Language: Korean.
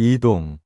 이동